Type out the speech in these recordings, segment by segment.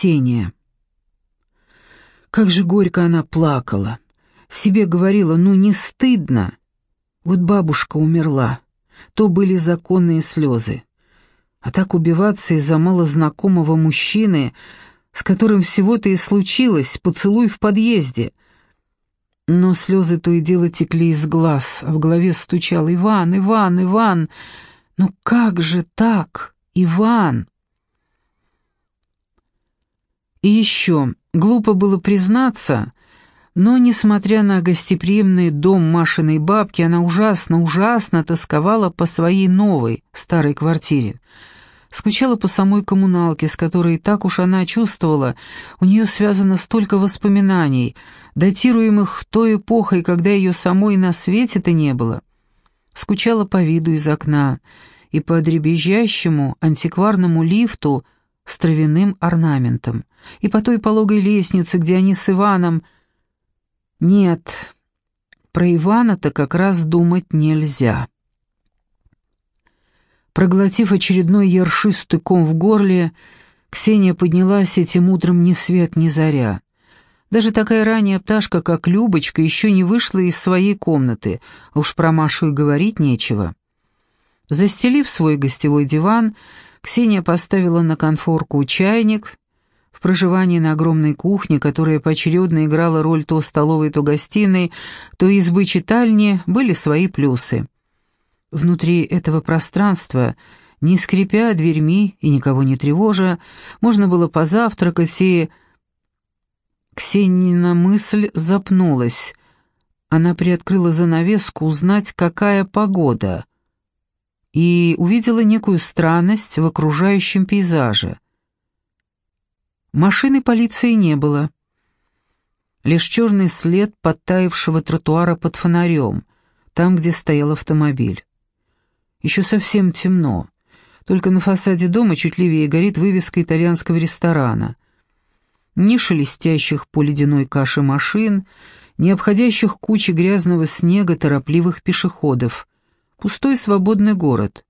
Ксения. Как же горько она плакала. Себе говорила, ну не стыдно. Вот бабушка умерла. То были законные слезы. А так убиваться из-за малознакомого мужчины, с которым всего-то и случилось, поцелуй в подъезде. Но слезы то и дело текли из глаз, а в голове стучал «Иван, Иван, Иван!» «Ну как же так, Иван?» И еще, глупо было признаться, но, несмотря на гостеприимный дом Машиной бабки, она ужасно-ужасно тосковала по своей новой, старой квартире. Скучала по самой коммуналке, с которой так уж она чувствовала, у нее связано столько воспоминаний, датируемых той эпохой, когда ее самой на свете-то не было. Скучала по виду из окна и по дребезжащему антикварному лифту с травяным орнаментом, и по той пологой лестнице, где они с Иваном... Нет, про Ивана-то как раз думать нельзя. Проглотив очередной ершистый ком в горле, Ксения поднялась этим утром ни свет ни заря. Даже такая ранняя пташка, как Любочка, еще не вышла из своей комнаты, а уж про Машу и говорить нечего. Застелив свой гостевой диван, Ксения поставила на конфорку чайник. В проживании на огромной кухне, которая поочередно играла роль то столовой, то гостиной, то избы-читальни, были свои плюсы. Внутри этого пространства, не скрипя дверьми и никого не тревожа, можно было позавтракать и... Ксенина мысль запнулась. Она приоткрыла занавеску узнать, какая погода, и увидела некую странность в окружающем пейзаже. Машины полиции не было. Лишь черный след подтаявшего тротуара под фонарем, там, где стоял автомобиль. Еще совсем темно. Только на фасаде дома чуть левее горит вывеска итальянского ресторана. Ни шелестящих по ледяной каше машин, ни обходящих кучи грязного снега торопливых пешеходов. Пустой свободный город.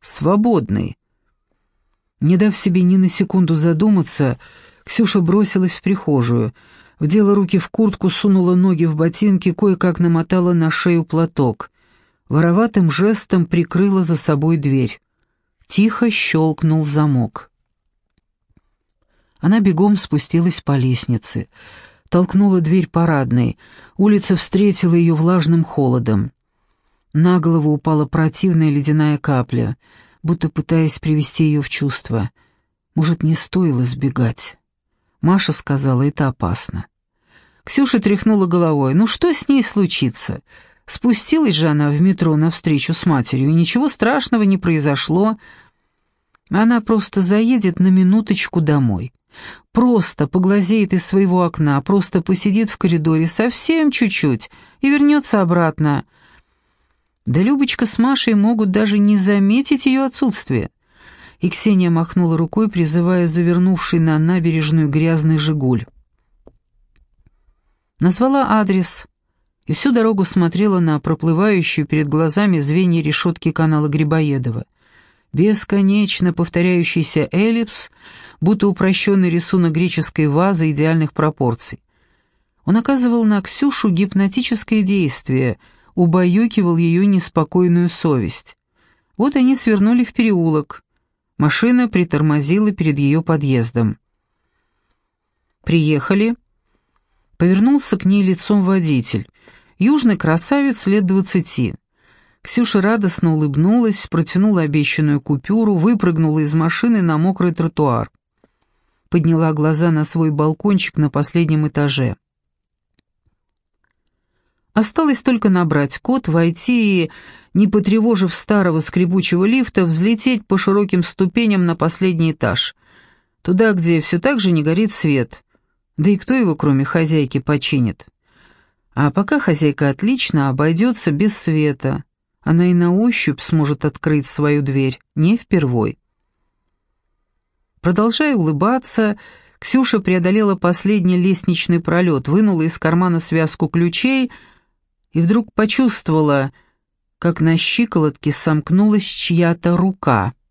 Свободный. Не дав себе ни на секунду задуматься, Ксюша бросилась в прихожую, вдела руки в куртку, сунула ноги в ботинки, кое-как намотала на шею платок вороватым жестом прикрыла за собой дверь. Тихо щелкнул замок. Она бегом спустилась по лестнице, толкнула дверь парадной, улица встретила ее влажным холодом. На голову упала противная ледяная капля, будто пытаясь привести ее в чувство. Может, не стоило сбегать. Маша сказала, это опасно. Ксюша тряхнула головой. «Ну что с ней случится? Спустилась же она в метро навстречу с матерью, и ничего страшного не произошло. Она просто заедет на минуточку домой. Просто поглазеет из своего окна, просто посидит в коридоре совсем чуть-чуть и вернется обратно. Да Любочка с Машей могут даже не заметить ее отсутствие. И Ксения махнула рукой, призывая завернувший на набережную грязный «Жигуль». Назвала адрес и всю дорогу смотрела на проплывающую перед глазами звенья решетки канала Грибоедова. Бесконечно повторяющийся эллипс, будто упрощенный рисунок греческой вазы идеальных пропорций. Он оказывал на Ксюшу гипнотическое действие, убаюкивал ее неспокойную совесть. Вот они свернули в переулок. Машина притормозила перед ее подъездом. «Приехали», Повернулся к ней лицом водитель. Южный красавец лет двадцати. Ксюша радостно улыбнулась, протянула обещанную купюру, выпрыгнула из машины на мокрый тротуар. Подняла глаза на свой балкончик на последнем этаже. Осталось только набрать код, войти и, не потревожив старого скрипучего лифта, взлететь по широким ступеням на последний этаж. Туда, где все так же не горит свет. Да и кто его, кроме хозяйки, починит? А пока хозяйка отлично обойдется без света. Она и на ощупь сможет открыть свою дверь, не впервой. Продолжая улыбаться, Ксюша преодолела последний лестничный пролет, вынула из кармана связку ключей и вдруг почувствовала, как на щиколотке сомкнулась чья-то рука —